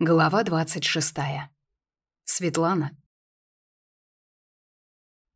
Глава 26. Светлана.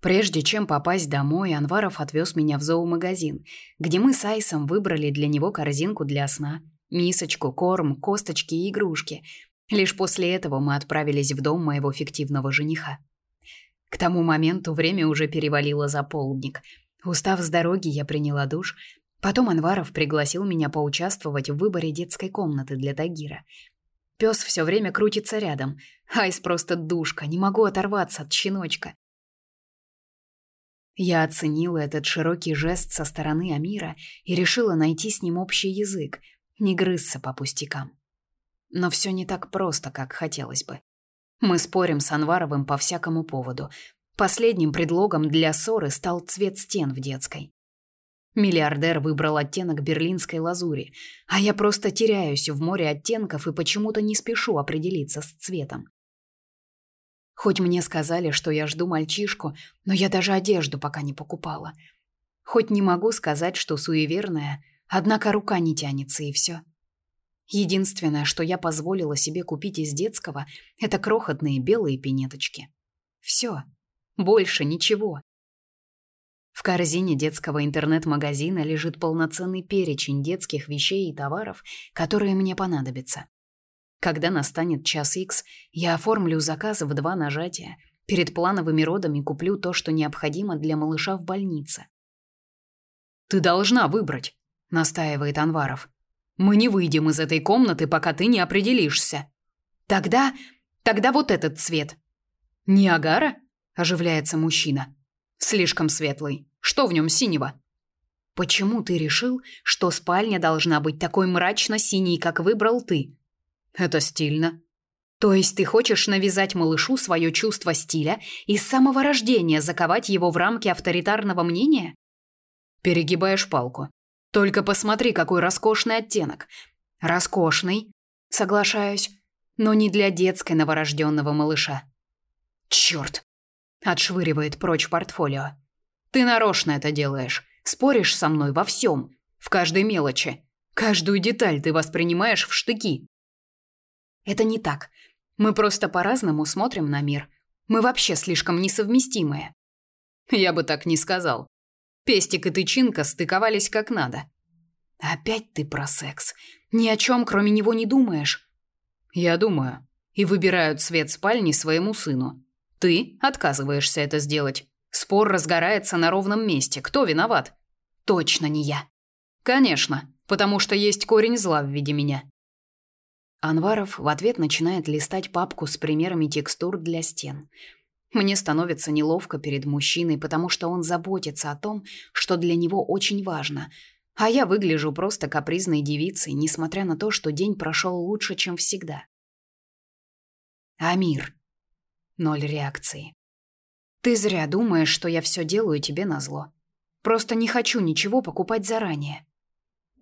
Прежде чем попасть домой, Анваров отвез меня в зоомагазин, где мы с Айсом выбрали для него корзинку для сна, мисочку, корм, косточки и игрушки. Лишь после этого мы отправились в дом моего фиктивного жениха. К тому моменту время уже перевалило за полдник. Устав с дороги, я приняла душ. Потом Анваров пригласил меня поучаствовать в выборе детской комнаты для Тагира – Пес все время крутится рядом. Айс просто душка, не могу оторваться от щеночка. Я оценила этот широкий жест со стороны Амира и решила найти с ним общий язык, не грызться по пустякам. Но все не так просто, как хотелось бы. Мы спорим с Анваровым по всякому поводу. Последним предлогом для ссоры стал цвет стен в детской. Миллиардер выбрал оттенок берлинской лазури, а я просто теряюсь в море оттенков и почему-то не спешу определиться с цветом. Хоть мне сказали, что я жду мальчишку, но я даже одежду пока не покупала. Хоть не могу сказать, что суеверная, однако рука не тянется и все. Единственное, что я позволила себе купить из детского, это крохотные белые пинеточки. Все. Больше ничего. В корзине детского интернет-магазина лежит полноценный перечень детских вещей и товаров, которые мне понадобятся. Когда настанет час X, я оформлю заказ в два нажатия. Перед плановыми родами куплю то, что необходимо для малыша в больнице. Ты должна выбрать, настаивает Анваров. Мы не выйдем из этой комнаты, пока ты не определишься. Тогда, тогда вот этот цвет. Ниагара? оживляется мужчина. Слишком светлый. Что в нем синего? Почему ты решил, что спальня должна быть такой мрачно-синей, как выбрал ты? Это стильно. То есть ты хочешь навязать малышу свое чувство стиля и с самого рождения заковать его в рамки авторитарного мнения? Перегибаешь палку. Только посмотри, какой роскошный оттенок. Роскошный, соглашаюсь, но не для детской новорожденного малыша. Черт! Отшвыривает прочь портфолио. Ты нарочно это делаешь. Споришь со мной во всем, в каждой мелочи. Каждую деталь ты воспринимаешь в штыки. Это не так. Мы просто по-разному смотрим на мир. Мы вообще слишком несовместимые. Я бы так не сказал. Пестик и тычинка стыковались как надо. Опять ты про секс. Ни о чем, кроме него, не думаешь. Я думаю. И выбираю цвет спальни своему сыну. Ты отказываешься это сделать. Спор разгорается на ровном месте. Кто виноват? Точно не я. Конечно, потому что есть корень зла в виде меня. Анваров в ответ начинает листать папку с примерами текстур для стен. Мне становится неловко перед мужчиной, потому что он заботится о том, что для него очень важно, а я выгляжу просто капризной девицей, несмотря на то, что день прошел лучше, чем всегда. Амир. Ноль реакции. Ты зря думаешь, что я все делаю тебе назло. Просто не хочу ничего покупать заранее.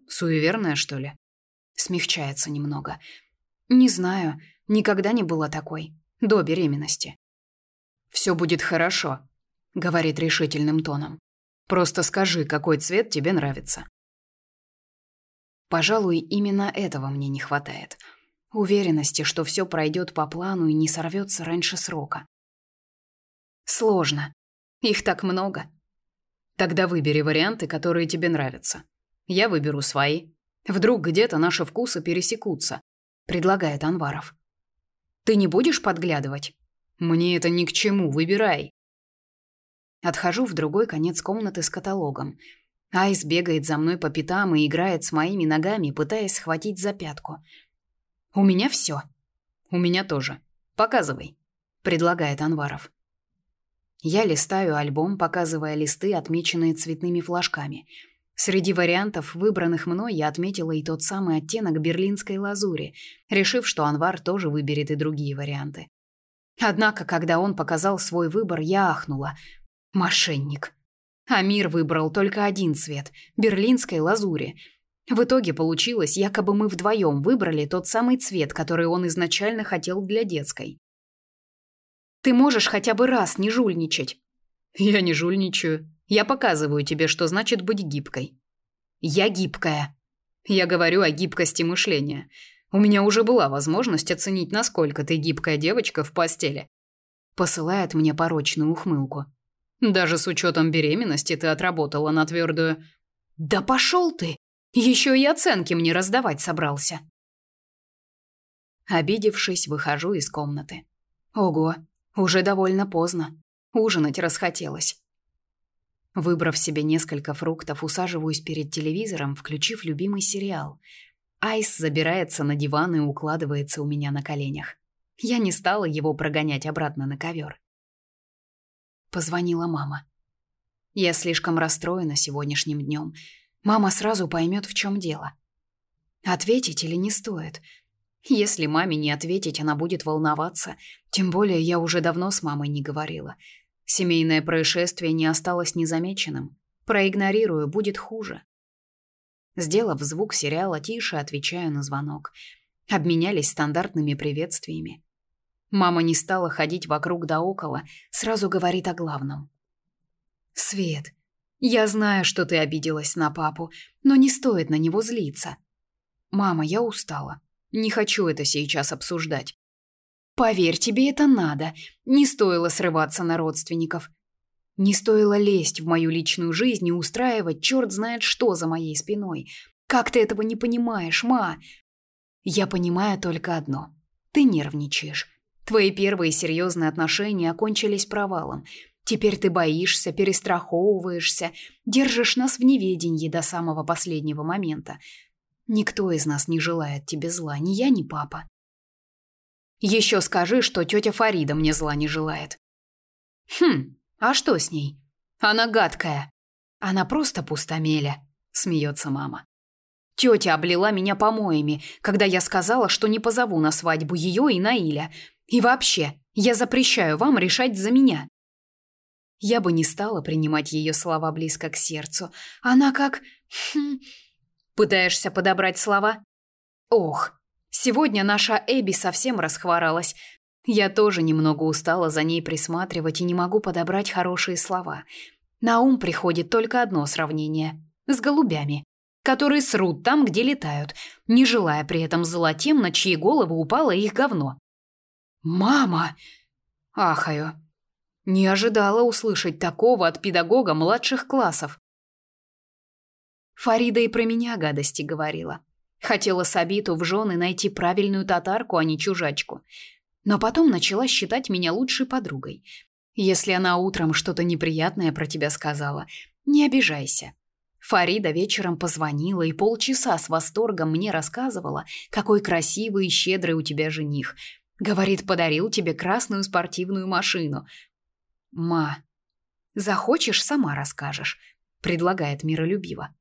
Суеверная, что ли? Смягчается немного. Не знаю, никогда не была такой. До беременности. Все будет хорошо, говорит решительным тоном. Просто скажи, какой цвет тебе нравится. Пожалуй, именно этого мне не хватает. Уверенности, что все пройдет по плану и не сорвется раньше срока. Сложно. Их так много. Тогда выбери варианты, которые тебе нравятся. Я выберу свои. Вдруг где-то наши вкусы пересекутся, предлагает Анваров. Ты не будешь подглядывать? Мне это ни к чему, выбирай. Отхожу в другой конец комнаты с каталогом. Айс бегает за мной по пятам и играет с моими ногами, пытаясь схватить за пятку. У меня все. У меня тоже. Показывай, предлагает Анваров. Я листаю альбом, показывая листы, отмеченные цветными флажками. Среди вариантов, выбранных мной, я отметила и тот самый оттенок берлинской лазури, решив, что Анвар тоже выберет и другие варианты. Однако, когда он показал свой выбор, я ахнула. Мошенник. Амир выбрал только один цвет – берлинской лазури. В итоге получилось, якобы мы вдвоем выбрали тот самый цвет, который он изначально хотел для детской. Ты можешь хотя бы раз не жульничать. Я не жульничаю. Я показываю тебе, что значит быть гибкой. Я гибкая. Я говорю о гибкости мышления. У меня уже была возможность оценить, насколько ты гибкая девочка в постели. Посылает мне порочную ухмылку. Даже с учетом беременности ты отработала на твердую. Да пошел ты! Еще и оценки мне раздавать собрался. Обидевшись, выхожу из комнаты. Ого, уже довольно поздно. Ужинать расхотелось. Выбрав себе несколько фруктов, усаживаюсь перед телевизором, включив любимый сериал. Айс забирается на диван и укладывается у меня на коленях. Я не стала его прогонять обратно на ковер. Позвонила мама. Я слишком расстроена сегодняшним днем. Мама сразу поймет, в чем дело. Ответить или не стоит? Если маме не ответить, она будет волноваться. Тем более я уже давно с мамой не говорила. Семейное происшествие не осталось незамеченным. Проигнорирую, будет хуже. Сделав звук сериала тише, отвечаю на звонок. Обменялись стандартными приветствиями. Мама не стала ходить вокруг да около, сразу говорит о главном. «Свет, я знаю, что ты обиделась на папу, но не стоит на него злиться. Мама, я устала. Не хочу это сейчас обсуждать. Поверь, тебе это надо. Не стоило срываться на родственников. Не стоило лезть в мою личную жизнь и устраивать черт знает что за моей спиной. Как ты этого не понимаешь, ма? Я понимаю только одно. Ты нервничаешь. Твои первые серьезные отношения окончились провалом. Теперь ты боишься, перестраховываешься, держишь нас в неведении до самого последнего момента. Никто из нас не желает тебе зла, ни я, ни папа. Еще скажи, что тетя Фарида мне зла не желает. Хм, а что с ней? Она гадкая. Она просто пустомеля, смеется мама. Тетя облила меня помоями, когда я сказала, что не позову на свадьбу ее и Наиля. И вообще, я запрещаю вам решать за меня. Я бы не стала принимать ее слова близко к сердцу. Она как... Хм, Пытаешься подобрать слова? Ох, сегодня наша Эбби совсем расхворалась. Я тоже немного устала за ней присматривать и не могу подобрать хорошие слова. На ум приходит только одно сравнение с голубями, которые срут там, где летают, не желая при этом зла тем, на чьи головы упало их говно. Мама, ахаю. Не ожидала услышать такого от педагога младших классов. Фарида и про меня гадости говорила. Хотела Сабиту в жены найти правильную татарку, а не чужачку. Но потом начала считать меня лучшей подругой. Если она утром что-то неприятное про тебя сказала, не обижайся. Фарида вечером позвонила и полчаса с восторгом мне рассказывала, какой красивый и щедрый у тебя жених. Говорит, подарил тебе красную спортивную машину. Ма, захочешь, сама расскажешь, предлагает миролюбиво.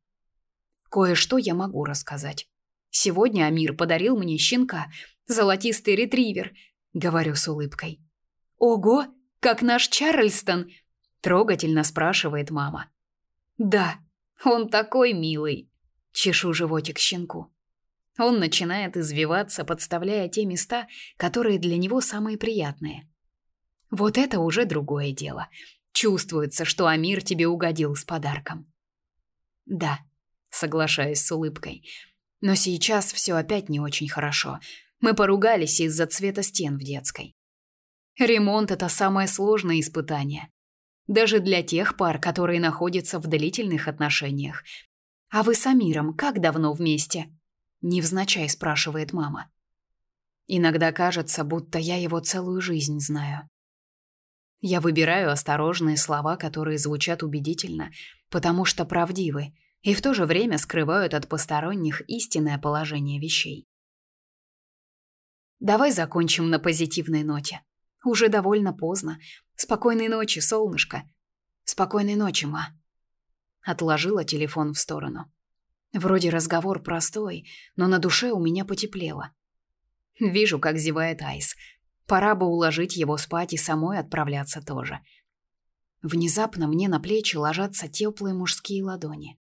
Кое-что я могу рассказать. Сегодня Амир подарил мне щенка, золотистый ретривер, говорю с улыбкой. Ого, как наш Чарльстон, трогательно спрашивает мама. Да, он такой милый. Чешу животик щенку. Он начинает извиваться, подставляя те места, которые для него самые приятные. Вот это уже другое дело. Чувствуется, что Амир тебе угодил с подарком. Да, соглашаясь с улыбкой. Но сейчас все опять не очень хорошо. Мы поругались из-за цвета стен в детской. Ремонт это самое сложное испытание. Даже для тех пар, которые находятся в длительных отношениях. А вы с Амиром как давно вместе? невзначай спрашивает мама. Иногда кажется, будто я его целую жизнь знаю. Я выбираю осторожные слова, которые звучат убедительно, потому что правдивы и в то же время скрывают от посторонних истинное положение вещей. Давай закончим на позитивной ноте. Уже довольно поздно. Спокойной ночи, солнышко. Спокойной ночи, ма. Отложила телефон в сторону. Вроде разговор простой, но на душе у меня потеплело. Вижу, как зевает Айс. Пора бы уложить его спать и самой отправляться тоже. Внезапно мне на плечи ложатся теплые мужские ладони.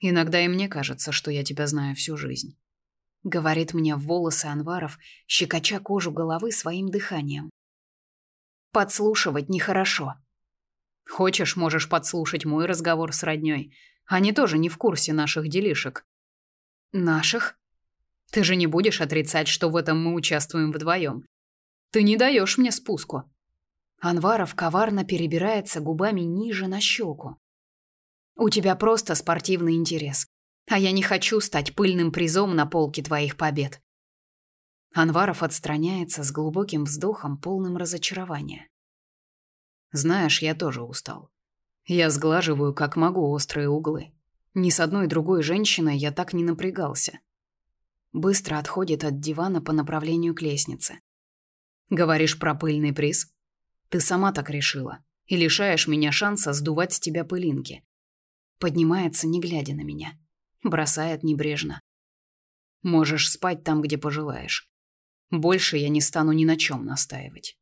Иногда и мне кажется, что я тебя знаю всю жизнь. Говорит мне в волосы Анваров, щекоча кожу головы своим дыханием. Подслушивать нехорошо. Хочешь, можешь подслушать мой разговор с роднёй. Они тоже не в курсе наших делишек. Наших? Ты же не будешь отрицать, что в этом мы участвуем вдвоем. Ты не даешь мне спуску. Анваров коварно перебирается губами ниже на щеку. У тебя просто спортивный интерес, а я не хочу стать пыльным призом на полке твоих побед. Анваров отстраняется с глубоким вздохом, полным разочарования. Знаешь, я тоже устал. Я сглаживаю как могу острые углы. Ни с одной другой женщиной я так не напрягался. Быстро отходит от дивана по направлению к лестнице. Говоришь про пыльный приз? Ты сама так решила и лишаешь меня шанса сдувать с тебя пылинки. Поднимается, не глядя на меня. Бросает небрежно. Можешь спать там, где пожелаешь. Больше я не стану ни на чем настаивать.